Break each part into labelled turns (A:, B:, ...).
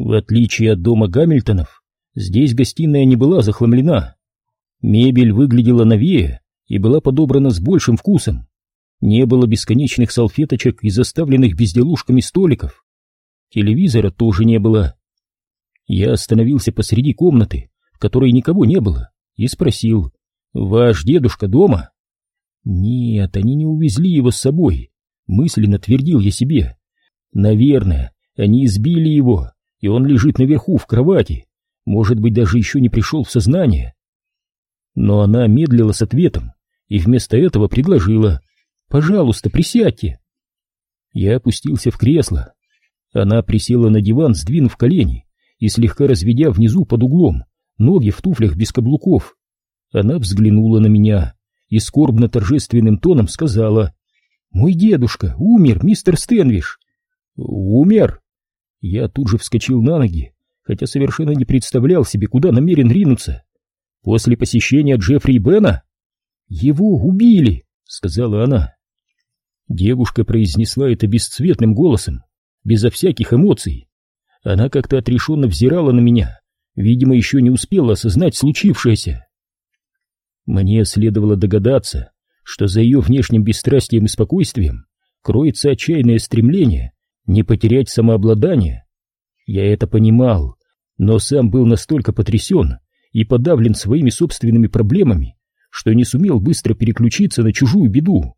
A: В отличие от дома Гамильтонов, здесь гостиная не была захламлена. Мебель выглядела новее и была подобрана с большим вкусом. Не было бесконечных салфеточек и заставленных безделушками столиков. Телевизора тоже не было. Я остановился посреди комнаты, в которой никого не было, и спросил, «Ваш дедушка дома?» «Нет, они не увезли его с собой», — мысленно твердил я себе. «Наверное, они избили его, и он лежит наверху в кровати, может быть, даже еще не пришел в сознание». Но она медлила с ответом и вместо этого предложила, «Пожалуйста, присядьте». Я опустился в кресло. Она присела на диван, сдвинув колени и слегка разведя внизу под углом ноги в туфлях без каблуков. Она взглянула на меня и скорбно-торжественным тоном сказала, «Мой дедушка умер, мистер Стэнвиш». «Умер?» Я тут же вскочил на ноги, хотя совершенно не представлял себе, куда намерен ринуться. «После посещения Джеффри и Бена?» «Его убили», — сказала она. Девушка произнесла это бесцветным голосом, безо всяких эмоций. Она как-то отрешенно взирала на меня, видимо, еще не успела осознать случившееся. Мне следовало догадаться, что за ее внешним бесстрастием и спокойствием кроется отчаянное стремление не потерять самообладание. Я это понимал, но сам был настолько потрясен и подавлен своими собственными проблемами, что не сумел быстро переключиться на чужую беду.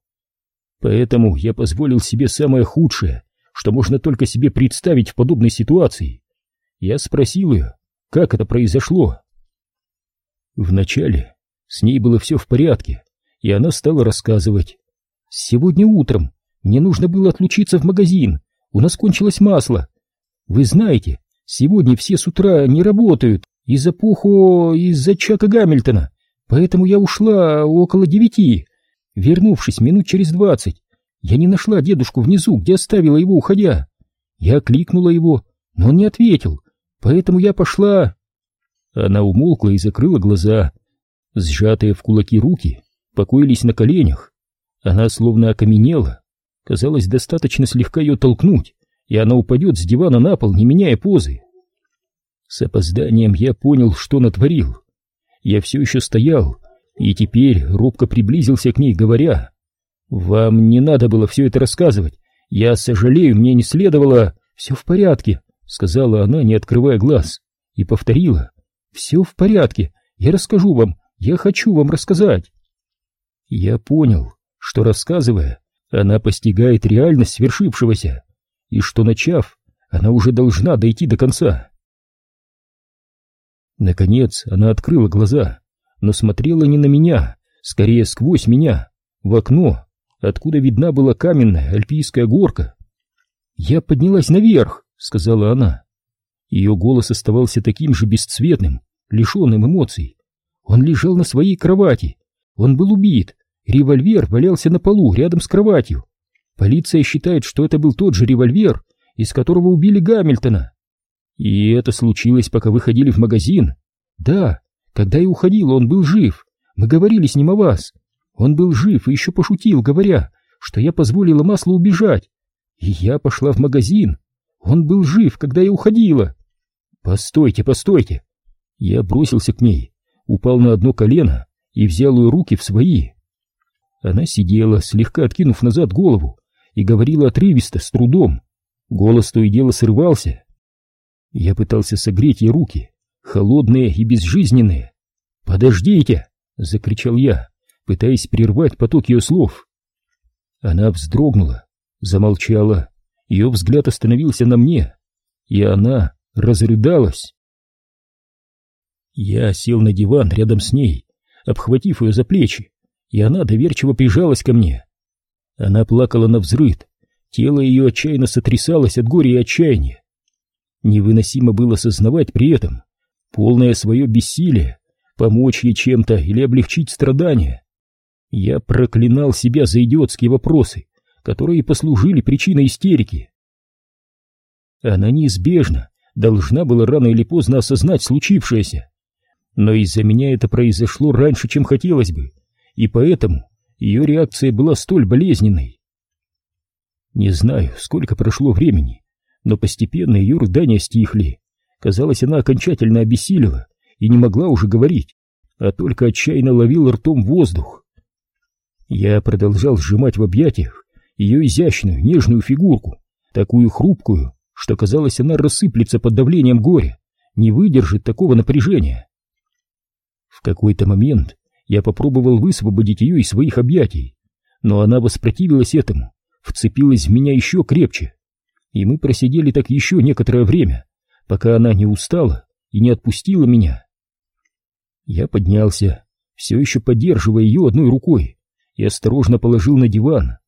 A: Поэтому я позволил себе самое худшее, что можно только себе представить в подобной ситуации. Я спросил ее, как это произошло. Вначале с ней было все в порядке, и она стала рассказывать. «Сегодня утром мне нужно было отлучиться в магазин, у нас кончилось масло. Вы знаете, сегодня все с утра не работают из-за пухо, из-за Чака Гамильтона, поэтому я ушла около девяти. Вернувшись минут через двадцать, я не нашла дедушку внизу, где оставила его, уходя. Я кликнула его, но он не ответил, поэтому я пошла... Она умолкла и закрыла глаза. Сжатые в кулаки руки покоились на коленях. Она словно окаменела. Казалось, достаточно слегка ее толкнуть, и она упадет с дивана на пол, не меняя позы. С опозданием я понял, что натворил. Я все еще стоял, и теперь робко приблизился к ней, говоря, «Вам не надо было все это рассказывать. Я сожалею, мне не следовало...» «Все в порядке», — сказала она, не открывая глаз, и повторила. «Все в порядке, я расскажу вам, я хочу вам рассказать». Я понял, что, рассказывая, она постигает реальность свершившегося, и что, начав, она уже должна дойти до конца. Наконец она открыла глаза, но смотрела не на меня, скорее сквозь меня, в окно, откуда видна была каменная альпийская горка. «Я поднялась наверх», — сказала она. Ее голос оставался таким же бесцветным, лишенным эмоций. Он лежал на своей кровати. Он был убит. Револьвер валялся на полу рядом с кроватью. Полиция считает, что это был тот же револьвер, из которого убили Гамильтона. И это случилось, пока вы ходили в магазин. Да, когда я уходила, он был жив. Мы говорили с ним о вас. Он был жив и еще пошутил, говоря, что я позволила маслу убежать. И я пошла в магазин. Он был жив, когда я уходила. Постойте, постойте. Я бросился к ней, упал на одно колено и взял ее руки в свои. Она сидела, слегка откинув назад голову, и говорила отрывисто, с трудом. Голос то и дело срывался. Я пытался согреть ей руки, холодные и безжизненные. «Подождите!» — закричал я пытаясь прервать поток ее слов. Она вздрогнула, замолчала, ее взгляд остановился на мне, и она разрыдалась. Я сел на диван рядом с ней, обхватив ее за плечи, и она доверчиво прижалась ко мне. Она плакала на взрыд, тело ее отчаянно сотрясалось от горя и отчаяния. Невыносимо было сознавать при этом полное свое бессилие помочь ей чем-то или облегчить страдания. Я проклинал себя за идиотские вопросы, которые послужили причиной истерики. Она неизбежно должна была рано или поздно осознать случившееся. Но из-за меня это произошло раньше, чем хотелось бы, и поэтому ее реакция была столь болезненной. Не знаю, сколько прошло времени, но постепенно ее рыдания стихли, Казалось, она окончательно обессилила и не могла уже говорить, а только отчаянно ловила ртом воздух. Я продолжал сжимать в объятиях ее изящную, нежную фигурку, такую хрупкую, что казалось, она рассыплется под давлением горя, не выдержит такого напряжения. В какой-то момент я попробовал высвободить ее из своих объятий, но она воспротивилась этому, вцепилась в меня еще крепче, и мы просидели так еще некоторое время, пока она не устала и не отпустила меня. Я поднялся, все еще поддерживая ее одной рукой, и осторожно положил на диван.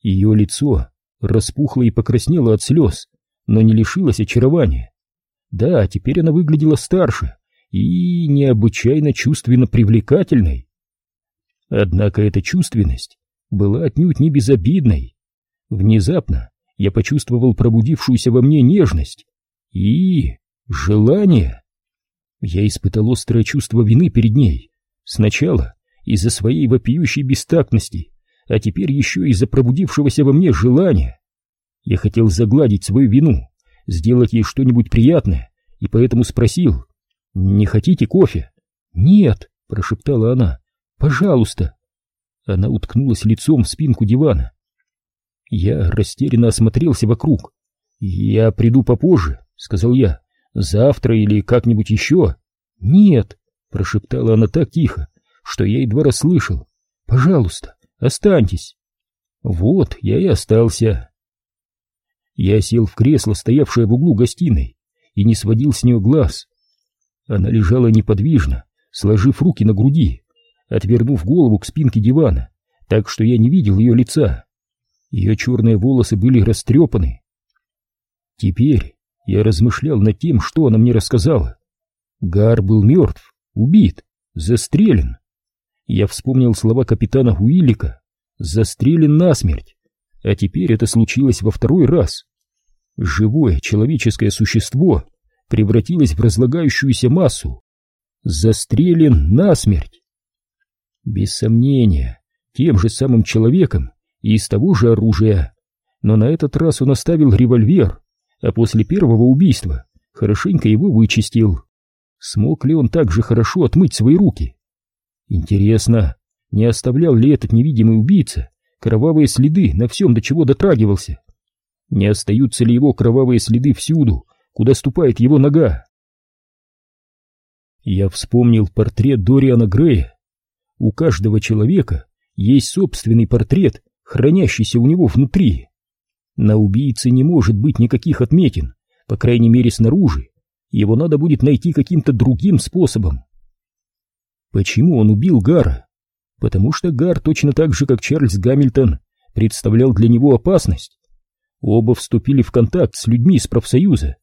A: Ее лицо распухло и покраснело от слез, но не лишилось очарования. Да, теперь она выглядела старше и необычайно чувственно привлекательной. Однако эта чувственность была отнюдь не безобидной. Внезапно я почувствовал пробудившуюся во мне нежность и желание. Я испытал острое чувство вины перед ней. Сначала из-за своей вопиющей бестактности, а теперь еще из-за пробудившегося во мне желания. Я хотел загладить свою вину, сделать ей что-нибудь приятное, и поэтому спросил, «Не хотите кофе?» «Нет», — прошептала она, — «пожалуйста». Она уткнулась лицом в спинку дивана. Я растерянно осмотрелся вокруг. «Я приду попозже», — сказал я. «Завтра или как-нибудь еще?» «Нет», — прошептала она так тихо, что я едва расслышал. «Пожалуйста, останьтесь». Вот я и остался. Я сел в кресло, стоявшее в углу гостиной, и не сводил с нее глаз. Она лежала неподвижно, сложив руки на груди, отвернув голову к спинке дивана, так что я не видел ее лица. Ее черные волосы были растрепаны. Теперь я размышлял над тем, что она мне рассказала. Гар был мертв, убит, застрелен. Я вспомнил слова капитана Уиллика «застрелен насмерть», а теперь это случилось во второй раз. Живое человеческое существо превратилось в разлагающуюся массу. Застрелен насмерть. Без сомнения, тем же самым человеком и из того же оружия. Но на этот раз он оставил револьвер, а после первого убийства хорошенько его вычистил. Смог ли он так же хорошо отмыть свои руки? Интересно, не оставлял ли этот невидимый убийца кровавые следы на всем, до чего дотрагивался? Не остаются ли его кровавые следы всюду, куда ступает его нога? Я вспомнил портрет Дориана Грея. У каждого человека есть собственный портрет, хранящийся у него внутри. На убийце не может быть никаких отметин, по крайней мере снаружи. Его надо будет найти каким-то другим способом. Почему он убил Гара? Потому что Гар, точно так же, как Чарльз Гамильтон, представлял для него опасность. Оба вступили в контакт с людьми из профсоюза,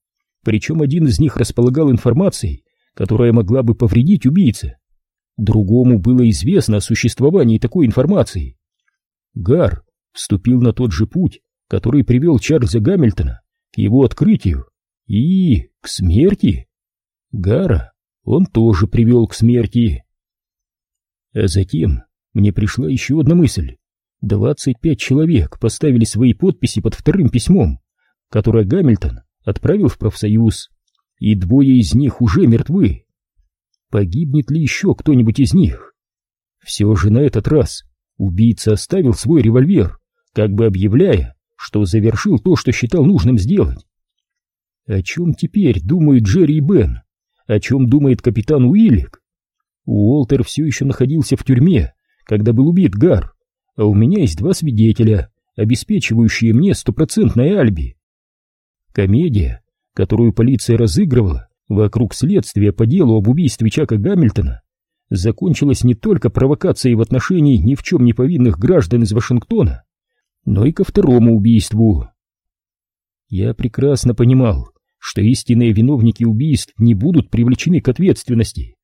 A: причем один из них располагал информацией, которая могла бы повредить убийце. Другому было известно о существовании такой информации. Гар вступил на тот же путь, который привел Чарльза Гамильтона к его открытию и к смерти. Гара он тоже привел к смерти. А затем мне пришла еще одна мысль. Двадцать пять человек поставили свои подписи под вторым письмом, которое Гамильтон отправил в профсоюз, и двое из них уже мертвы. Погибнет ли еще кто-нибудь из них? Все же на этот раз убийца оставил свой револьвер, как бы объявляя, что завершил то, что считал нужным сделать. О чем теперь думают Джерри и Бен? О чем думает капитан Уиллик? Уолтер все еще находился в тюрьме, когда был убит Гар, а у меня есть два свидетеля, обеспечивающие мне стопроцентное альби. Комедия, которую полиция разыгрывала вокруг следствия по делу об убийстве Чака Гамильтона, закончилась не только провокацией в отношении ни в чем не повинных граждан из Вашингтона, но и ко второму убийству. Я прекрасно понимал, что истинные виновники убийств не будут привлечены к ответственности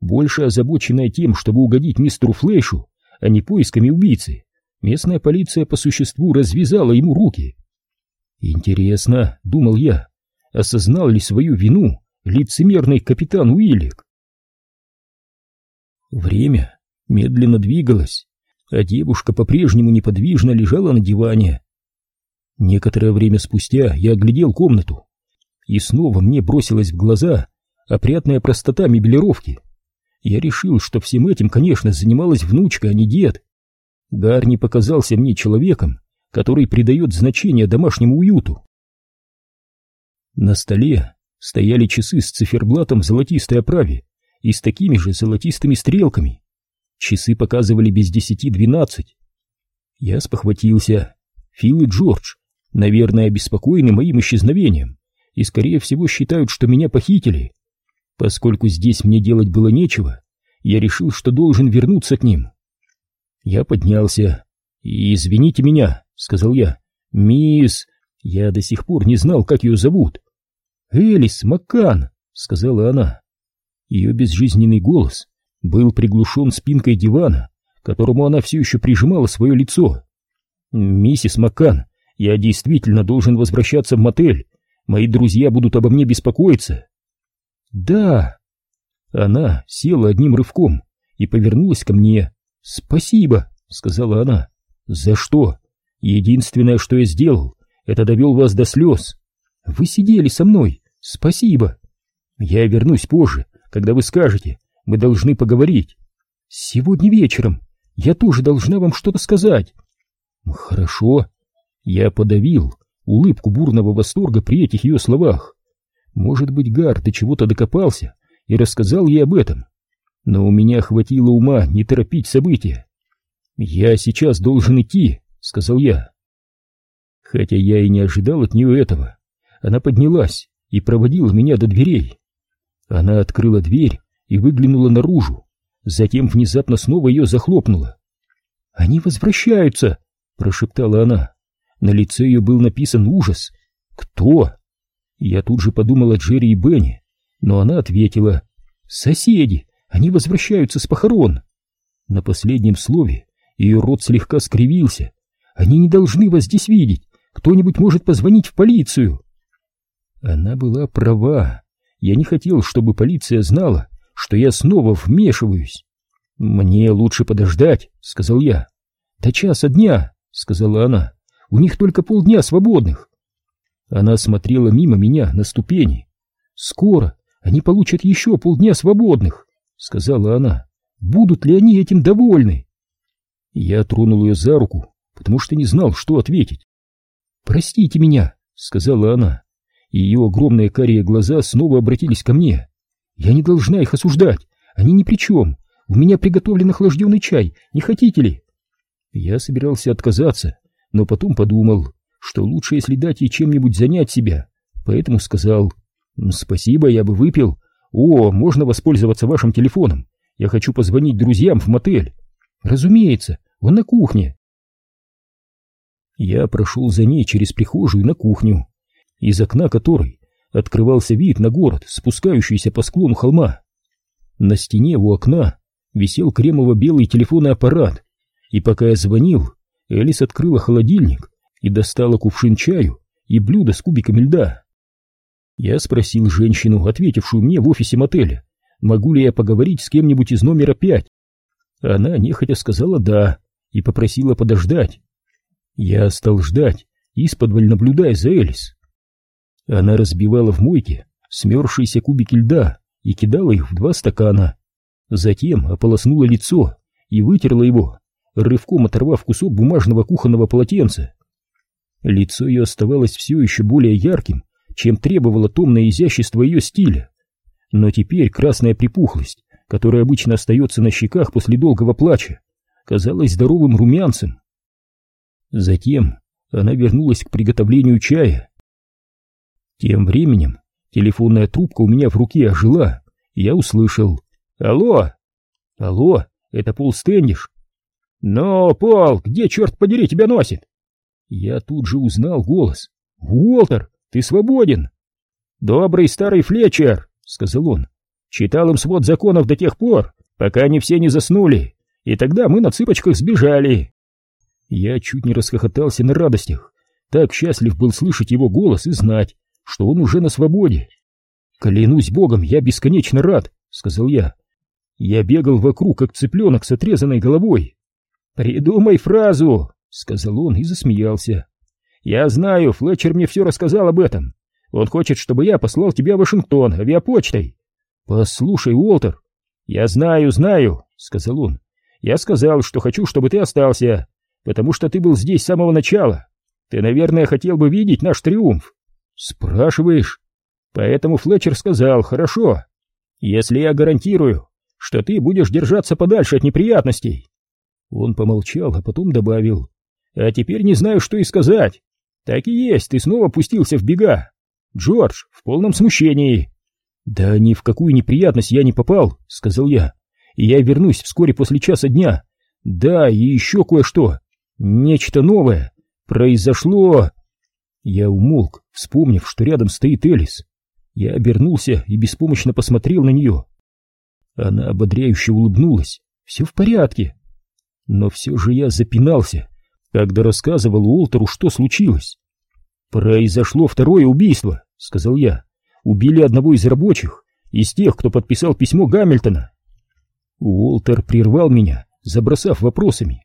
A: больше озабоченная тем, чтобы угодить мистеру Флэшу, а не поисками убийцы, местная полиция по существу развязала ему руки. Интересно, думал я, осознал ли свою вину лицемерный капитан Уиллик? Время медленно двигалось, а девушка по-прежнему неподвижно лежала на диване. Некоторое время спустя я оглядел комнату. и снова мне бросилась в глаза опрятная простота мебелировки. Я решил, что всем этим, конечно, занималась внучка, а не дед. Гарни показался мне человеком, который придает значение домашнему уюту. На столе стояли часы с циферблатом в золотистой оправе и с такими же золотистыми стрелками. Часы показывали без десяти двенадцать. Я спохватился. Фил и Джордж, наверное, обеспокоены моим исчезновением и, скорее всего, считают, что меня похитили. Поскольку здесь мне делать было нечего, я решил, что должен вернуться к ним. Я поднялся. «Извините меня», — сказал я. «Мисс...» Я до сих пор не знал, как ее зовут. «Элис Маккан», — сказала она. Ее безжизненный голос был приглушен спинкой дивана, которому она все еще прижимала свое лицо. «Миссис Маккан, я действительно должен возвращаться в мотель. Мои друзья будут обо мне беспокоиться». «Да». Она села одним рывком и повернулась ко мне. «Спасибо», — сказала она. «За что? Единственное, что я сделал, это довел вас до слез. Вы сидели со мной. Спасибо. Я вернусь позже, когда вы скажете. Мы должны поговорить. Сегодня вечером. Я тоже должна вам что-то сказать. Хорошо. Я подавил улыбку бурного восторга при этих ее словах. Может быть, Гар до чего-то докопался и рассказал ей об этом. Но у меня хватило ума не торопить события. «Я сейчас должен идти», — сказал я. Хотя я и не ожидал от нее этого. Она поднялась и проводила меня до дверей. Она открыла дверь и выглянула наружу, затем внезапно снова ее захлопнула. «Они возвращаются!» — прошептала она. На лице ее был написан ужас. «Кто?» Я тут же подумал о Джерри и Бенни, но она ответила. «Соседи! Они возвращаются с похорон!» На последнем слове ее рот слегка скривился. «Они не должны вас здесь видеть! Кто-нибудь может позвонить в полицию!» Она была права. Я не хотел, чтобы полиция знала, что я снова вмешиваюсь. «Мне лучше подождать», — сказал я. «До часа дня», — сказала она. «У них только полдня свободных». Она смотрела мимо меня на ступени. «Скоро они получат еще полдня свободных», — сказала она. «Будут ли они этим довольны?» Я тронул ее за руку, потому что не знал, что ответить. «Простите меня», — сказала она, и ее огромные карие глаза снова обратились ко мне. «Я не должна их осуждать, они ни при чем. У меня приготовлен охлажденный чай, не хотите ли?» Я собирался отказаться, но потом подумал, что лучше, если дать ей чем-нибудь занять себя, поэтому сказал «Спасибо, я бы выпил. О, можно воспользоваться вашим телефоном? Я хочу позвонить друзьям в мотель». «Разумеется, он на кухне». Я прошел за ней через прихожую на кухню, из окна которой открывался вид на город, спускающийся по склону холма. На стене у окна висел кремово-белый телефонный аппарат, и пока я звонил, Элис открыла холодильник и достала кувшин чаю и блюдо с кубиками льда. Я спросил женщину, ответившую мне в офисе мотеля, могу ли я поговорить с кем-нибудь из номера пять. Она нехотя сказала «да» и попросила подождать. Я стал ждать, исподволь наблюдая за Элис. Она разбивала в мойке смерзшиеся кубики льда и кидала их в два стакана. Затем ополоснула лицо и вытерла его, рывком оторвав кусок бумажного кухонного полотенца. Лицо ее оставалось все еще более ярким, чем требовало томное изящество ее стиля. Но теперь красная припухлость, которая обычно остается на щеках после долгого плача, казалась здоровым румянцем. Затем она вернулась к приготовлению чая. Тем временем телефонная трубка у меня в руке ожила, я услышал «Алло! Алло, это Пол Стэндиш!» «Но, Пол, где, черт подери, тебя носит?» Я тут же узнал голос. «Уолтер, ты свободен!» «Добрый старый Флетчер!» — сказал он. «Читал им свод законов до тех пор, пока они все не заснули, и тогда мы на цыпочках сбежали. Я чуть не расхохотался на радостях. Так счастлив был слышать его голос и знать, что он уже на свободе. «Клянусь богом, я бесконечно рад», — сказал я. Я бегал вокруг, как цыпленок с отрезанной головой. «Придумай фразу», — сказал он и засмеялся. «Я знаю, Флетчер мне все рассказал об этом. Он хочет, чтобы я послал тебя в Вашингтон авиапочтой. Послушай, Уолтер, я знаю, знаю, сказал он. Я сказал, что хочу, чтобы ты остался, потому что ты был здесь с самого начала. Ты, наверное, хотел бы видеть наш триумф. Спрашиваешь? Поэтому Флетчер сказал, хорошо, если я гарантирую, что ты будешь держаться подальше от неприятностей. Он помолчал, а потом добавил, а теперь не знаю, что и сказать. Так и есть, ты снова пустился в бега. Джордж в полном смущении. Да ни в какую неприятность я не попал, сказал я. Я вернусь вскоре после часа дня. Да, и еще кое-что. Нечто новое. Произошло... Я умолк, вспомнив, что рядом стоит Элис. Я обернулся и беспомощно посмотрел на нее. Она ободряюще улыбнулась. Все в порядке. Но все же я запинался, когда рассказывал Уолтеру, что случилось. «Произошло второе убийство», — сказал я. «Убили одного из рабочих, из тех, кто подписал письмо Гамильтона». Уолтер прервал меня, забросав вопросами.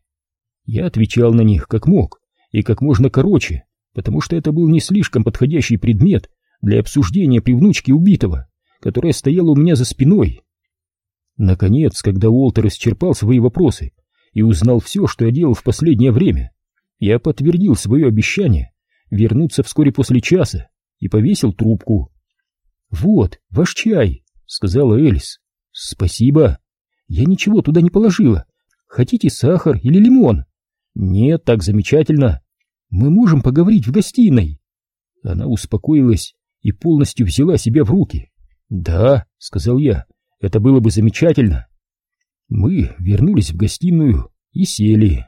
A: Я отвечал на них как мог и как можно короче, потому что это был не слишком подходящий предмет для обсуждения при внучке убитого, которая стояла у меня за спиной. Наконец, когда Уолтер исчерпал свои вопросы и узнал все, что я делал в последнее время, я подтвердил свое обещание вернуться вскоре после часа и повесил трубку. «Вот, ваш чай», — сказала Элис. «Спасибо. Я ничего туда не положила. Хотите сахар или лимон?» «Нет, так замечательно. Мы можем поговорить в гостиной». Она успокоилась и полностью взяла себя в руки. «Да», — сказал я, — «это было бы замечательно». Мы вернулись в гостиную и сели.